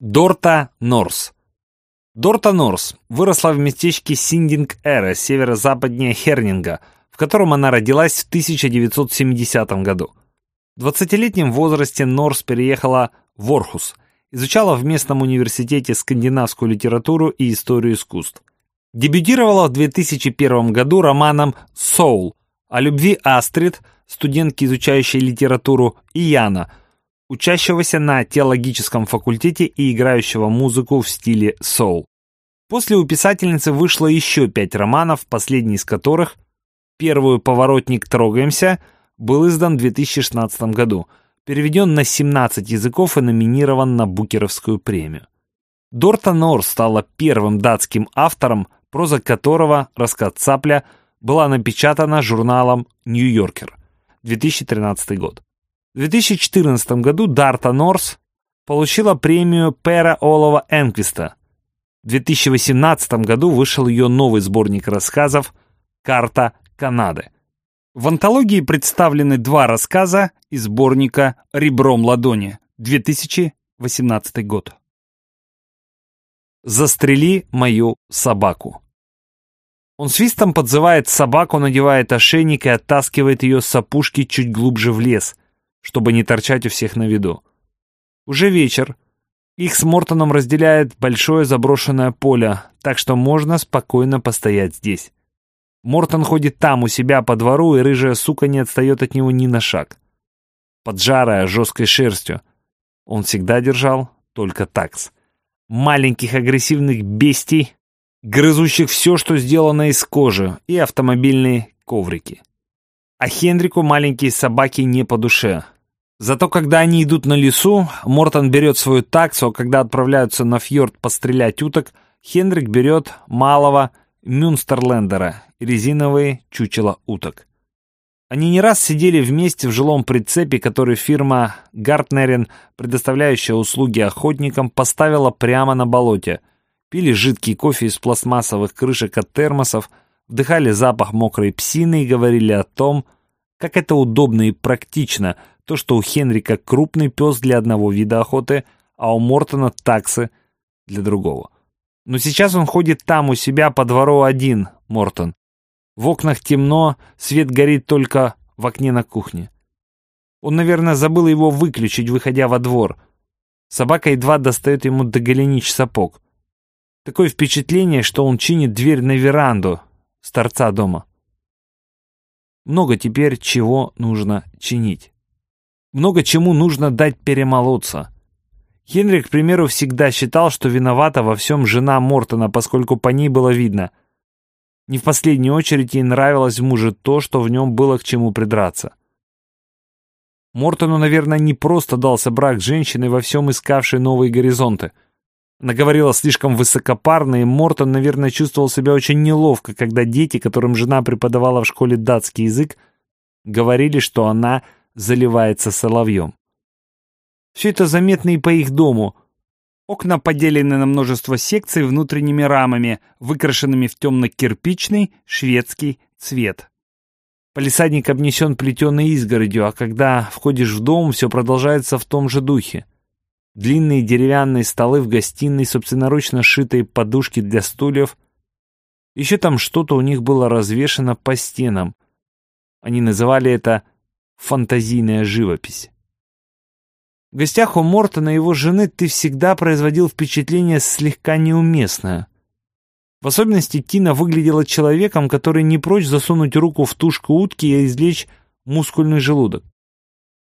Дорта Норс. Дорта Норс выросла в местечке Синдинг-Эре, северо-западнее Хернинга, в котором она родилась в 1970 году. В 20-летнем возрасте Норс переехала в Орхус, изучала в местном университете скандинавскую литературу и историю искусств. Дебютировала в 2001 году романом «Соул» о любви Астрид, студентки, изучающей литературу, и Яна – учащегося на теологическом факультете и играющего музыку в стиле соул. После у писательницы вышло еще пять романов, последний из которых, первую «Поворотник. Трогаемся», был издан в 2016 году, переведен на 17 языков и номинирован на Букеровскую премию. Дорта Нор стала первым датским автором, проза которого, рассказ «Цапля», была напечатана журналом «Нью-Йоркер» 2013 год. В 2014 году Дарта Норс получила премию Пера Олова Энквиста. В 2018 году вышел ее новый сборник рассказов «Карта Канады». В антологии представлены два рассказа из сборника «Ребром ладони» 2018 год. «Застрели мою собаку». Он свистом подзывает собаку, надевает ошейник и оттаскивает ее с опушки чуть глубже в лес, чтобы не торчать у всех на виду. Уже вечер. Их с Мортоном разделяет большое заброшенное поле, так что можно спокойно постоять здесь. Мортон ходит там, у себя по двору, и рыжая сука не отстает от него ни на шаг. Поджарая, жесткой шерстью. Он всегда держал только такс. Маленьких агрессивных бестий, грызущих все, что сделано из кожи, и автомобильные коврики. А Хендрику маленькие собаки не по душе. Зато когда они идут на лесу, Мортон берет свою таксу, а когда отправляются на фьорд пострелять уток, Хендрик берет малого Мюнстерлендера, резиновые чучела уток. Они не раз сидели вместе в жилом прицепе, который фирма Гартнерин, предоставляющая услуги охотникам, поставила прямо на болоте. Пили жидкий кофе из пластмассовых крышек от термосов, вдыхали запах мокрой псины и говорили о том, как это удобно и практично, то, что у Хенрика крупный пес для одного вида охоты, а у Мортона таксы для другого. Но сейчас он ходит там у себя по двору один, Мортон. В окнах темно, свет горит только в окне на кухне. Он, наверное, забыл его выключить, выходя во двор. Собака едва достает ему до голенич сапог. Такое впечатление, что он чинит дверь на веранду, с торца дома. Много теперь чего нужно чинить. Много чему нужно дать перемолоться. Хенрик, к примеру, всегда считал, что виновата во всем жена Мортона, поскольку по ней было видно. Не в последнюю очередь ей нравилось мужу то, что в нем было к чему придраться. Мортону, наверное, не просто дался брак женщиной, во всем искавшей новые горизонты — она говорила слишком высокопарно, и Мортон, наверное, чувствовал себя очень неловко, когда дети, которым жена преподавала в школе датский язык, говорили, что она заливается соловьем. Все это заметно и по их дому. Окна поделены на множество секций внутренними рамами, выкрашенными в темно-кирпичный шведский цвет. Полисадник обнесен плетеной изгородью, а когда входишь в дом, все продолжается в том же духе. Длинные деревянные столы в гостиной, собственноручно сшитые подушки для стульев. Еще там что-то у них было развешено по стенам. Они называли это «фантазийная живопись». В гостях у Мортона и его жены ты всегда производил впечатление слегка неуместное. В особенности Тина выглядела человеком, который не прочь засунуть руку в тушку утки и извлечь мускульный желудок.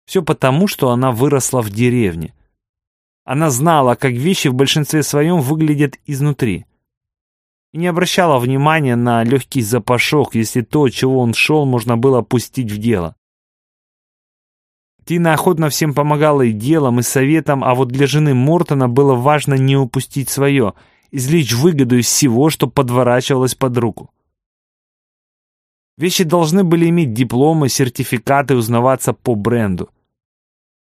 Все потому, что она выросла в деревне. Она знала, как вещи в большинстве своем выглядят изнутри. И не обращала внимания на легкий запашок, если то, чего он шел, можно было пустить в дело. Тина охотно всем помогала и делом, и советом, а вот для жены Мортона было важно не упустить свое, извлечь выгоду из всего, что подворачивалось под руку. Вещи должны были иметь дипломы, сертификаты, узнаваться по бренду.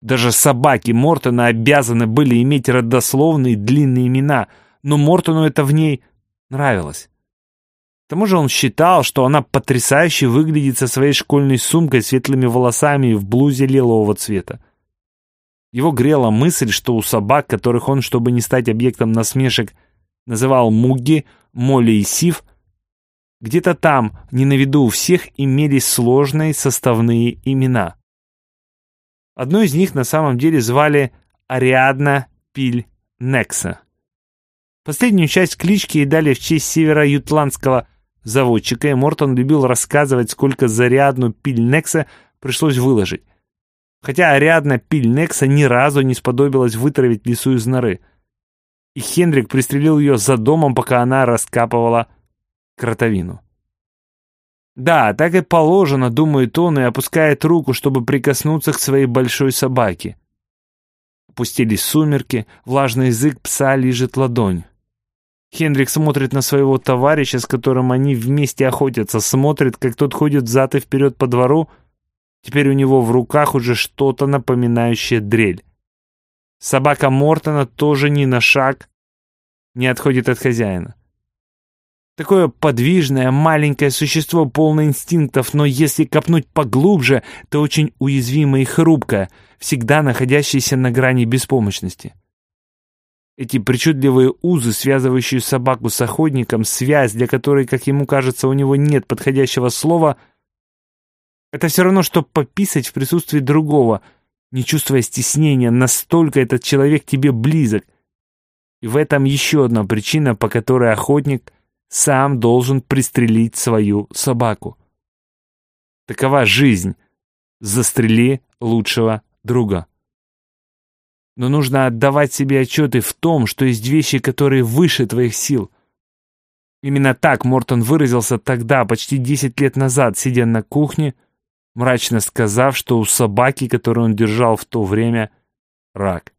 Даже собаки Мортона обязаны были иметь родословные длинные имена, но Мортону это в ней нравилось. К тому же он считал, что она потрясающе выглядит со своей школьной сумкой, светлыми волосами и в блузе лилового цвета. Его грела мысль, что у собак, которых он, чтобы не стать объектом насмешек, называл Мугги, Молли и Сив, где-то там, не на виду у всех, имелись сложные составные имена. Одно из них на самом деле звали Ариадна Пиль Некса. Последнюю часть клички ей дали в честь северо-ютландского заводчика, и Мортон любил рассказывать, сколько за Ариадну Пиль Некса пришлось выложить. Хотя Ариадна Пиль Некса ни разу не сподобилась вытравить лису из норы. И Хендрик пристрелил ее за домом, пока она раскапывала кротовину. Да, так и положено, думает он, и опускает руку, чтобы прикоснуться к своей большой собаке. Опустились сумерки, влажный язык пса лижет ладонь. Хендрик смотрит на своего товарища, с которым они вместе охотятся, смотрит, как тот ходит взад и вперед по двору. Теперь у него в руках уже что-то напоминающее дрель. Собака Мортона тоже ни на шаг не отходит от хозяина. Такое подвижное, маленькое существо, полное инстинктов, но если копнуть поглубже, то очень уязвимое и хрупкое, всегда находящееся на грани беспомощности. Эти причудливые узы, связывающие собаку с охотником, связь, для которой, как ему кажется, у него нет подходящего слова, это все равно, что пописать в присутствии другого, не чувствуя стеснения, настолько этот человек тебе близок. И в этом еще одна причина, по которой охотник сам должен пристрелить свою собаку. Такова жизнь. Застрели лучшего друга. Но нужно отдавать себе отчеты в том, что есть вещи, которые выше твоих сил. Именно так Мортон выразился тогда, почти 10 лет назад, сидя на кухне, мрачно сказав, что у собаки, которую он держал в то время, рак.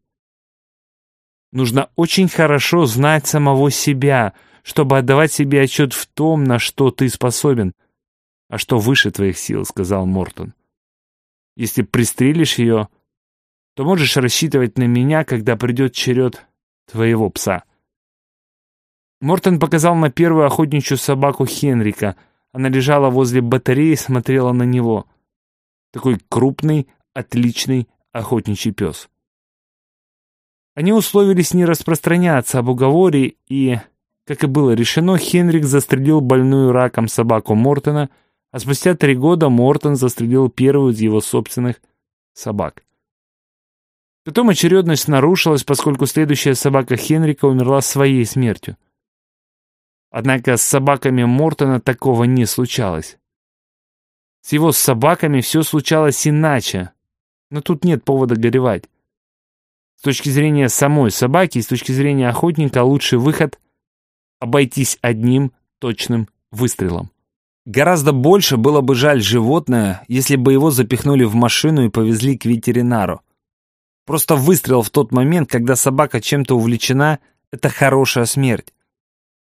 Нужно очень хорошо знать самого себя, чтобы отдавать себе отчет в том, на что ты способен, а что выше твоих сил, сказал Мортон. Если пристрелишь ее, то можешь рассчитывать на меня, когда придет черед твоего пса. Мортон показал на первую охотничью собаку Хенрика. Она лежала возле батареи и смотрела на него. Такой крупный, отличный охотничий пес. Они условились не распространяться об уговоре, и, как и было решено, Хенрик застрелил больную раком собаку Мортона, а спустя три года Мортон застрелил первую из его собственных собак. Потом очередность нарушилась, поскольку следующая собака Хенрика умерла своей смертью. Однако с собаками Мортона такого не случалось. С его собаками все случалось иначе, но тут нет повода горевать. С точки зрения самой собаки и с точки зрения охотника лучший выход — обойтись одним точным выстрелом. Гораздо больше было бы жаль животное, если бы его запихнули в машину и повезли к ветеринару. Просто выстрел в тот момент, когда собака чем-то увлечена, это хорошая смерть.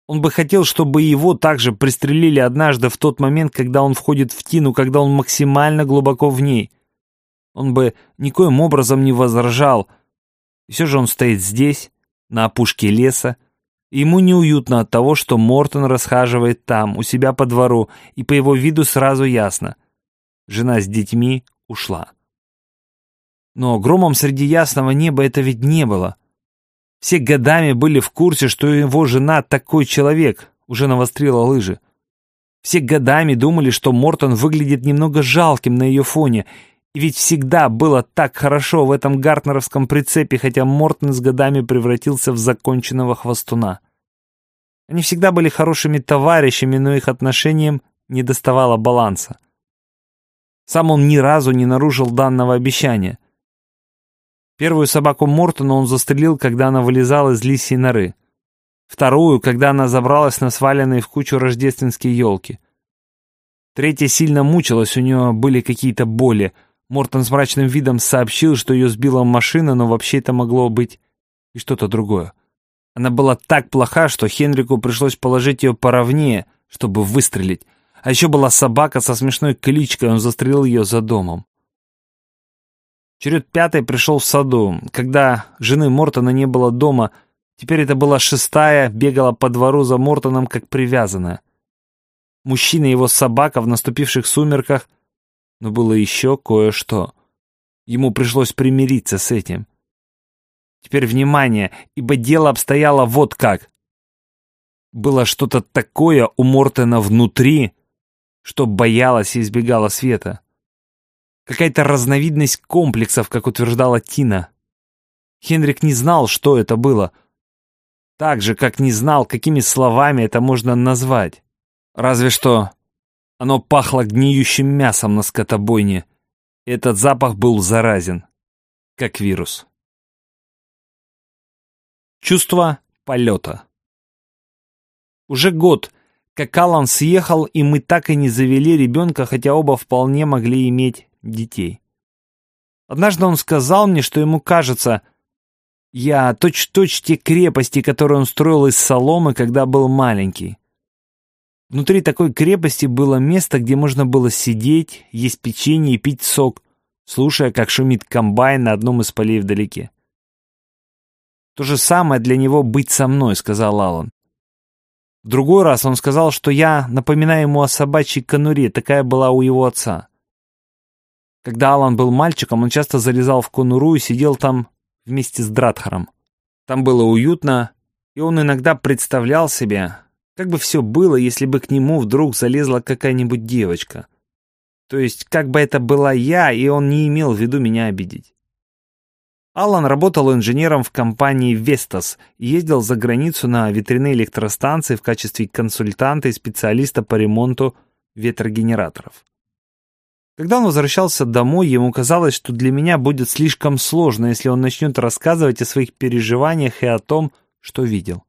Он бы хотел, чтобы его также пристрелили однажды в тот момент, когда он входит в тину, когда он максимально глубоко в ней. Он бы никоим образом не возражал. И все же он стоит здесь, на опушке леса, ему неуютно от того, что Мортон расхаживает там, у себя по двору, и по его виду сразу ясно. Жена с детьми ушла. Но громом среди ясного неба это ведь не было. Все годами были в курсе, что его жена такой человек, уже навострила лыжи. Все годами думали, что Мортон выглядит немного жалким на ее фоне, ведь всегда было так хорошо в этом гартнеровском прицепе, хотя Мортон с годами превратился в законченного хвостуна. Они всегда были хорошими товарищами, но их отношениям не доставало баланса. Сам он ни разу не нарушил данного обещания — Первую собаку Мортона он застрелил, когда она вылезала из лисьей норы. Вторую, когда она забралась на сваленные в кучу рождественские елки. Третья сильно мучилась, у нее были какие-то боли. Мортон с мрачным видом сообщил, что ее сбила машина, но вообще это могло быть и что-то другое. Она была так плоха, что Хенрику пришлось положить ее поровнее, чтобы выстрелить. А еще была собака со смешной кличкой, он застрелил ее за домом. Черед пятой пришел в саду, когда жены Мортона не было дома. Теперь это была шестая, бегала по двору за Мортоном как привязанная. Мужчина и его собака в наступивших сумерках, но было еще кое-что. Ему пришлось примириться с этим. Теперь внимание, ибо дело обстояло вот как. Было что-то такое у Мортена внутри, что боялась и избегала света. Какая-то разновидность комплексов, как утверждала Тина. Хенрик не знал, что это было. Так же, как не знал, какими словами это можно назвать. Разве что оно пахло гниющим мясом на скотобойне. Этот запах был заразен, как вирус. Чувство полета. Уже год, как Аллан съехал, и мы так и не завели ребенка, хотя оба вполне могли иметь детей. Однажды он сказал мне, что ему кажется, я точь-точь те крепости, которые он строил из соломы, когда был маленький. Внутри такой крепости было место, где можно было сидеть, есть печенье и пить сок, слушая, как шумит комбайн на одном из полей вдалеке. «То же самое для него быть со мной», — сказал Аллан. В другой раз он сказал, что я напоминаю ему о собачьей конуре, такая была у его отца. Когда Аллан был мальчиком, он часто залезал в конуру и сидел там вместе с Дратхаром. Там было уютно, и он иногда представлял себе, как бы все было, если бы к нему вдруг залезла какая-нибудь девочка. То есть, как бы это была я, и он не имел в виду меня обидеть. Аллан работал инженером в компании Vestas ездил за границу на ветряные электростанции в качестве консультанта и специалиста по ремонту ветрогенераторов. Когда он возвращался домой, ему казалось, что для меня будет слишком сложно, если он начнет рассказывать о своих переживаниях и о том, что видел.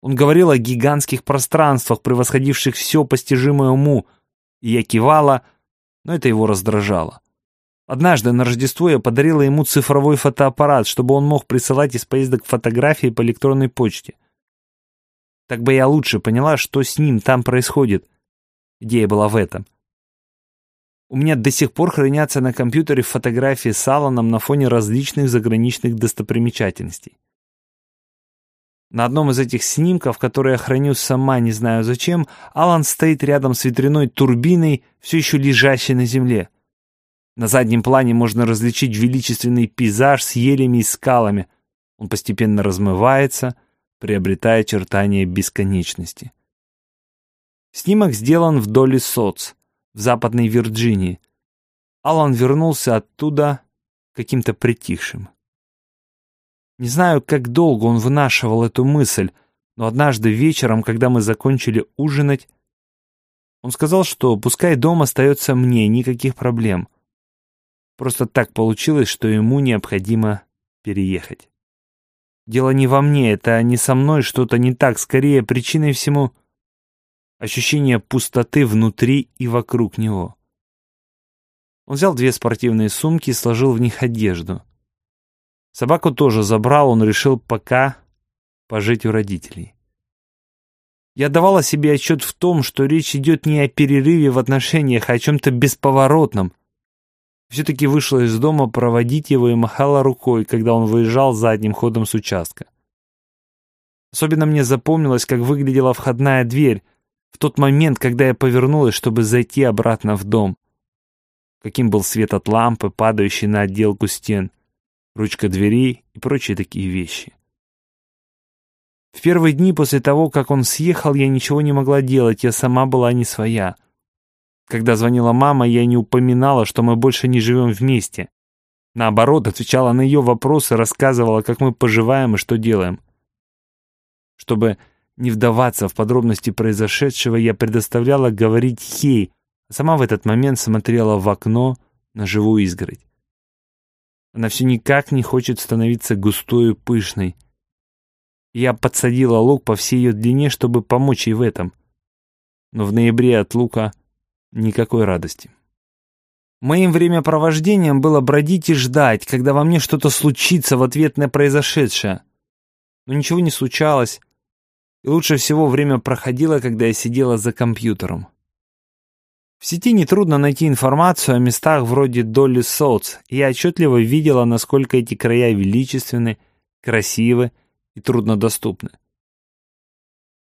Он говорил о гигантских пространствах, превосходивших все постижимое уму, и я кивала, но это его раздражало. Однажды на Рождество я подарила ему цифровой фотоаппарат, чтобы он мог присылать из поездок фотографии по электронной почте. Так бы я лучше поняла, что с ним там происходит. Идея была в этом. У меня до сих пор хранятся на компьютере фотографии с Алланом на фоне различных заграничных достопримечательностей. На одном из этих снимков, которые я храню сама не знаю зачем, Алан стоит рядом с ветряной турбиной, все еще лежащей на земле. На заднем плане можно различить величественный пейзаж с елями и скалами. Он постепенно размывается, приобретая очертания бесконечности. Снимок сделан в доле соц, в Западной Вирджинии. Алан вернулся оттуда каким-то притихшим. Не знаю, как долго он вынашивал эту мысль, но однажды вечером, когда мы закончили ужинать, он сказал, что пускай дом остается мне, никаких проблем. Просто так получилось, что ему необходимо переехать. Дело не во мне, это не со мной что-то не так, скорее причиной всему ощущение пустоты внутри и вокруг него. Он взял две спортивные сумки и сложил в них одежду. Собаку тоже забрал, он решил пока пожить у родителей. Я давала себе отчет в том, что речь идет не о перерыве в отношениях, а о чем-то бесповоротном. Все-таки вышла из дома проводить его и махала рукой, когда он выезжал задним ходом с участка. Особенно мне запомнилось, как выглядела входная дверь в тот момент, когда я повернулась, чтобы зайти обратно в дом. Каким был свет от лампы, падающий на отделку стен ручка двери и прочие такие вещи. В первые дни после того, как он съехал, я ничего не могла делать, я сама была не своя. Когда звонила мама, я не упоминала, что мы больше не живем вместе. Наоборот, отвечала на ее вопросы, рассказывала, как мы поживаем и что делаем. Чтобы не вдаваться в подробности произошедшего, я предоставляла говорить ей, а сама в этот момент смотрела в окно на живую изгородь. Она все никак не хочет становиться густой и пышной. Я подсадила лук по всей ее длине, чтобы помочь ей в этом. Но в ноябре от лука никакой радости. Моим времяпровождением было бродить и ждать, когда во мне что-то случится в ответ на произошедшее. Но ничего не случалось, и лучше всего время проходило, когда я сидела за компьютером. В сети нетрудно найти информацию о местах вроде Долли Соутс, и я отчетливо видела, насколько эти края величественны, красивы и труднодоступны.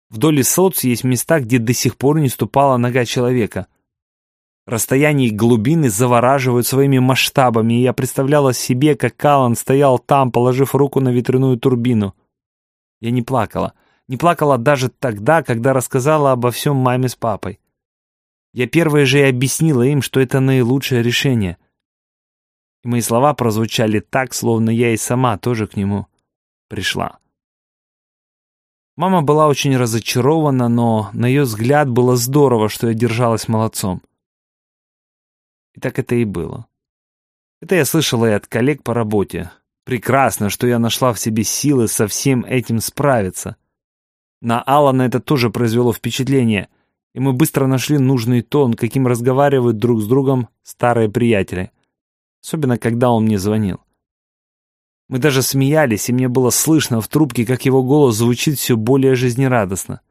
В Долли Соутс есть места, где до сих пор не ступала нога человека. Расстояния и глубины завораживают своими масштабами, и я представляла себе, как Калан стоял там, положив руку на ветряную турбину. Я не плакала. Не плакала даже тогда, когда рассказала обо всем маме с папой. Я первое же и объяснила им, что это наилучшее решение. И мои слова прозвучали так, словно я и сама тоже к нему пришла. Мама была очень разочарована, но на ее взгляд было здорово, что я держалась молодцом. И так это и было. Это я слышала и от коллег по работе. Прекрасно, что я нашла в себе силы со всем этим справиться. На Алана это тоже произвело впечатление, и мы быстро нашли нужный тон, каким разговаривают друг с другом старые приятели. Особенно, когда он мне звонил. Мы даже смеялись, и мне было слышно в трубке, как его голос звучит все более жизнерадостно.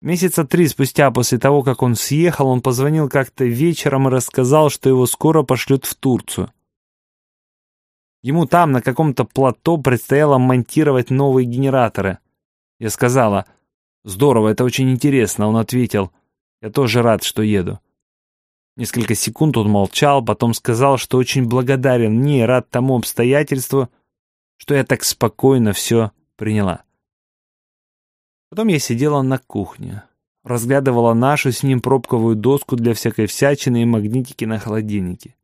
Месяца три спустя после того, как он съехал, он позвонил как-то вечером и рассказал, что его скоро пошлют в Турцию. Ему там, на каком-то плато, предстояло монтировать новые генераторы. Я сказала, «Здорово, это очень интересно». Он ответил, «Я тоже рад, что еду». Несколько секунд он молчал, потом сказал, что очень благодарен мне и рад тому обстоятельству, что я так спокойно все приняла. Потом я сидела на кухне, разглядывала нашу с ним пробковую доску для всякой всячины и магнитики на холодильнике.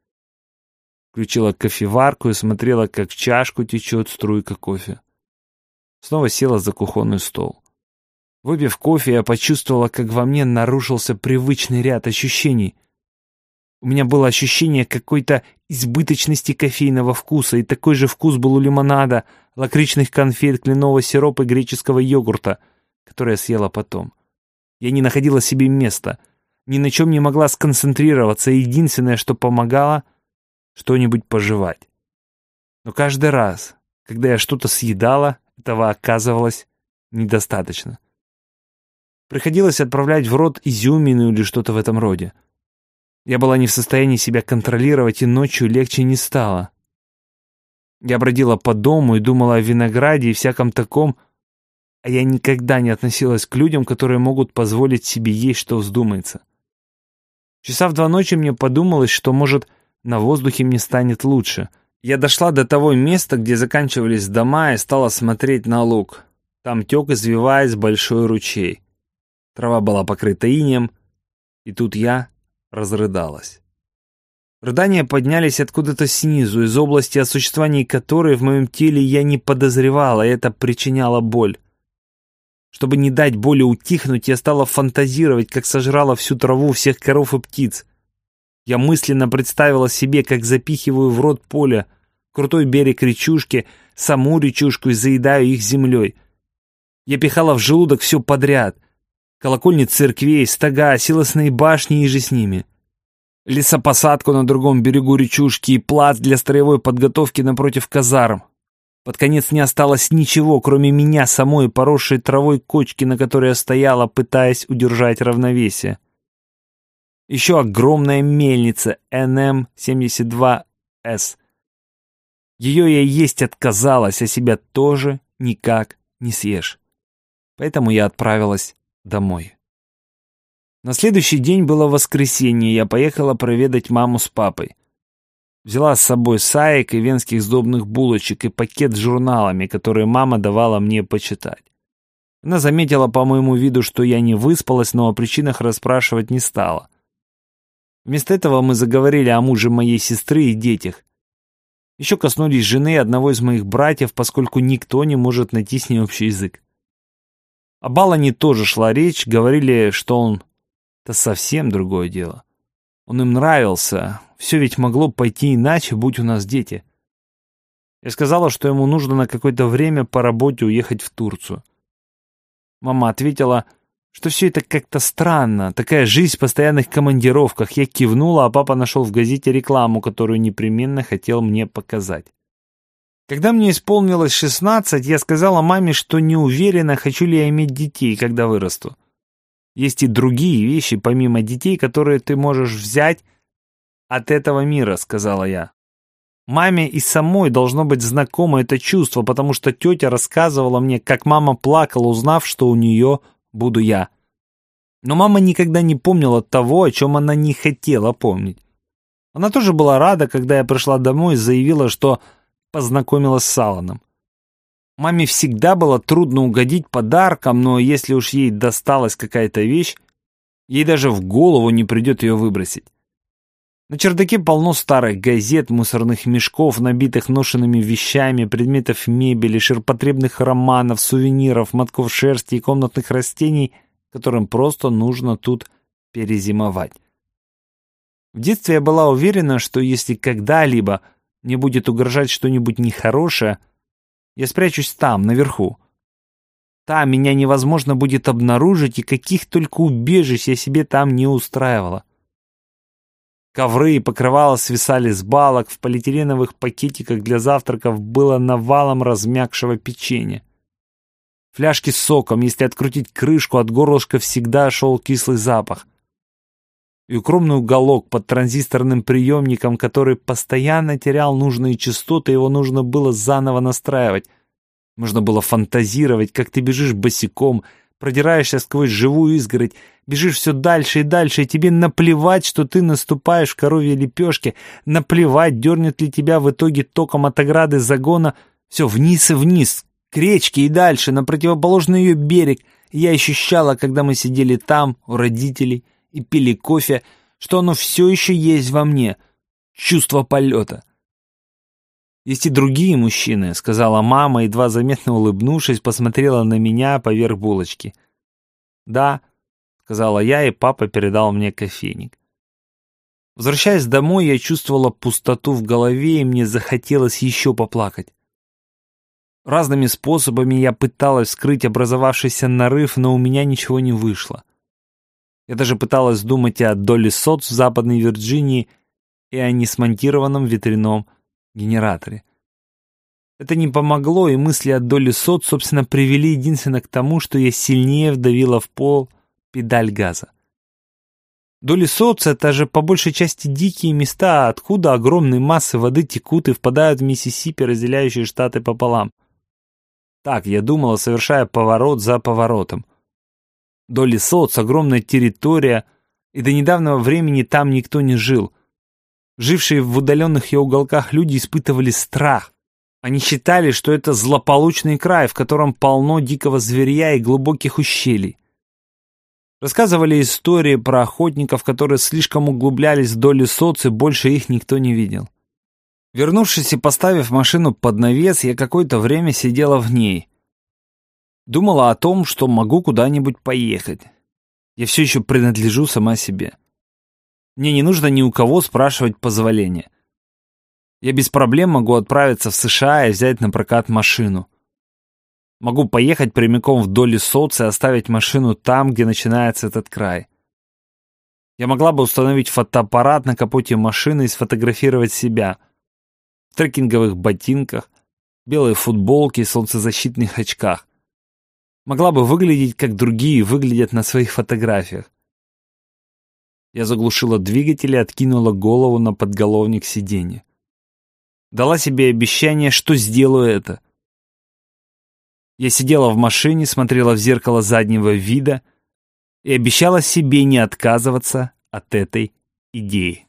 Включила кофеварку и смотрела, как в чашку течет струйка кофе. Снова села за кухонный стол. Выпив кофе, я почувствовала, как во мне нарушился привычный ряд ощущений. У меня было ощущение какой-то избыточности кофейного вкуса, и такой же вкус был у лимонада, лакричных конфет, кленового сиропа и греческого йогурта — которое съела потом. Я не находила себе места, ни на чем не могла сконцентрироваться, единственное, что помогало — что-нибудь пожевать. Но каждый раз, когда я что-то съедала, этого оказывалось недостаточно. Приходилось отправлять в рот изюмину или что-то в этом роде. Я была не в состоянии себя контролировать, и ночью легче не стало. Я бродила по дому и думала о винограде и всяком таком, а я никогда не относилась к людям, которые могут позволить себе есть, что вздумается. Часа в два ночи мне подумалось, что, может, на воздухе мне станет лучше. Я дошла до того места, где заканчивались дома, и стала смотреть на луг. Там тек, извиваясь, большой ручей. Трава была покрыта инеем, и тут я разрыдалась. Рыдания поднялись откуда-то снизу, из области, о существовании которой в моем теле я не подозревала, и это причиняло боль. Чтобы не дать боли утихнуть, я стала фантазировать, как сожрала всю траву всех коров и птиц. Я мысленно представила себе, как запихиваю в рот поле, крутой берег речушки, саму речушку и заедаю их землей. Я пихала в желудок все подряд. Колокольни церквей, стога, силосные башни и же с ними. Лесопосадку на другом берегу речушки и плац для строевой подготовки напротив казарм. Под конец не осталось ничего, кроме меня самой, поросшей травой кочки, на которой я стояла, пытаясь удержать равновесие. Еще огромная мельница НМ-72С. Ее я есть отказалась, а себя тоже никак не съешь. Поэтому я отправилась домой. На следующий день было воскресенье, я поехала проведать маму с папой. Взяла с собой саек и венских сдобных булочек и пакет с журналами, которые мама давала мне почитать. Она заметила по моему виду, что я не выспалась, но о причинах расспрашивать не стала. Вместо этого мы заговорили о муже моей сестры и детях. Еще коснулись жены одного из моих братьев, поскольку никто не может найти с ней общий язык. О Балане тоже шла речь, говорили, что он... Это совсем другое дело. Он им нравился, все ведь могло пойти иначе, будь у нас дети. Я сказала, что ему нужно на какое-то время по работе уехать в Турцию. Мама ответила, что все это как-то странно, такая жизнь в постоянных командировках. Я кивнула, а папа нашел в газете рекламу, которую непременно хотел мне показать. Когда мне исполнилось 16, я сказала маме, что не уверена, хочу ли я иметь детей, когда вырасту. Есть и другие вещи, помимо детей, которые ты можешь взять от этого мира», — сказала я. Маме и самой должно быть знакомо это чувство, потому что тетя рассказывала мне, как мама плакала, узнав, что у нее буду я. Но мама никогда не помнила того, о чем она не хотела помнить. Она тоже была рада, когда я пришла домой и заявила, что познакомилась с Алланом. Маме всегда было трудно угодить подарком, но если уж ей досталась какая-то вещь, ей даже в голову не придет ее выбросить. На чердаке полно старых газет, мусорных мешков, набитых ношенными вещами, предметов мебели, ширпотребных романов, сувениров, мотков шерсти и комнатных растений, которым просто нужно тут перезимовать. В детстве я была уверена, что если когда-либо мне будет угрожать что-нибудь нехорошее, я спрячусь там, наверху. Там меня невозможно будет обнаружить, и каких только убежищ я себе там не устраивала. Ковры и покрывала свисали с балок, в полиэтиленовых пакетиках для завтраков было навалом размягшего печенья. Фляжки с соком, если открутить крышку, от горлышка всегда шел кислый запах и укромный уголок под транзисторным приемником, который постоянно терял нужные частоты, его нужно было заново настраивать. Можно было фантазировать, как ты бежишь босиком, продираешься сквозь живую изгородь, бежишь все дальше и дальше, и тебе наплевать, что ты наступаешь в коровье лепешке, наплевать, дернет ли тебя в итоге током от ограды загона, все вниз и вниз, к речке и дальше, на противоположный ее берег. Я ощущала, когда мы сидели там, у родителей, и пили кофе, что оно все еще есть во мне. Чувство полета. «Есть и другие мужчины», — сказала мама, едва заметно улыбнувшись, посмотрела на меня поверх булочки. «Да», — сказала я, и папа передал мне кофейник. Возвращаясь домой, я чувствовала пустоту в голове, и мне захотелось еще поплакать. Разными способами я пыталась скрыть образовавшийся нарыв, но у меня ничего не вышло. Я даже пыталась думать о доле соц в Западной Вирджинии и о несмонтированном ветряном генераторе. Это не помогло, и мысли о доле соц, собственно, привели единственно к тому, что я сильнее вдавила в пол педаль газа. Доли соц — это же по большей части дикие места, откуда огромные массы воды текут и впадают в Миссисипи, разделяющие штаты пополам. Так я думала, совершая поворот за поворотом. Доли соц, огромная территория, и до недавнего времени там никто не жил. Жившие в удаленных ее уголках люди испытывали страх. Они считали, что это злополучный край, в котором полно дикого зверя и глубоких ущелий. Рассказывали истории про охотников, которые слишком углублялись в доли соц, и больше их никто не видел. Вернувшись и поставив машину под навес, я какое-то время сидела в ней. Думала о том, что могу куда-нибудь поехать. Я все еще принадлежу сама себе. Мне не нужно ни у кого спрашивать позволения. Я без проблем могу отправиться в США и взять на прокат машину. Могу поехать прямиком вдоль соц и оставить машину там, где начинается этот край. Я могла бы установить фотоаппарат на капоте машины и сфотографировать себя. В трекинговых ботинках, белой футболке и солнцезащитных очках могла бы выглядеть, как другие выглядят на своих фотографиях. Я заглушила двигатель и откинула голову на подголовник сиденья. Дала себе обещание, что сделаю это. Я сидела в машине, смотрела в зеркало заднего вида и обещала себе не отказываться от этой идеи.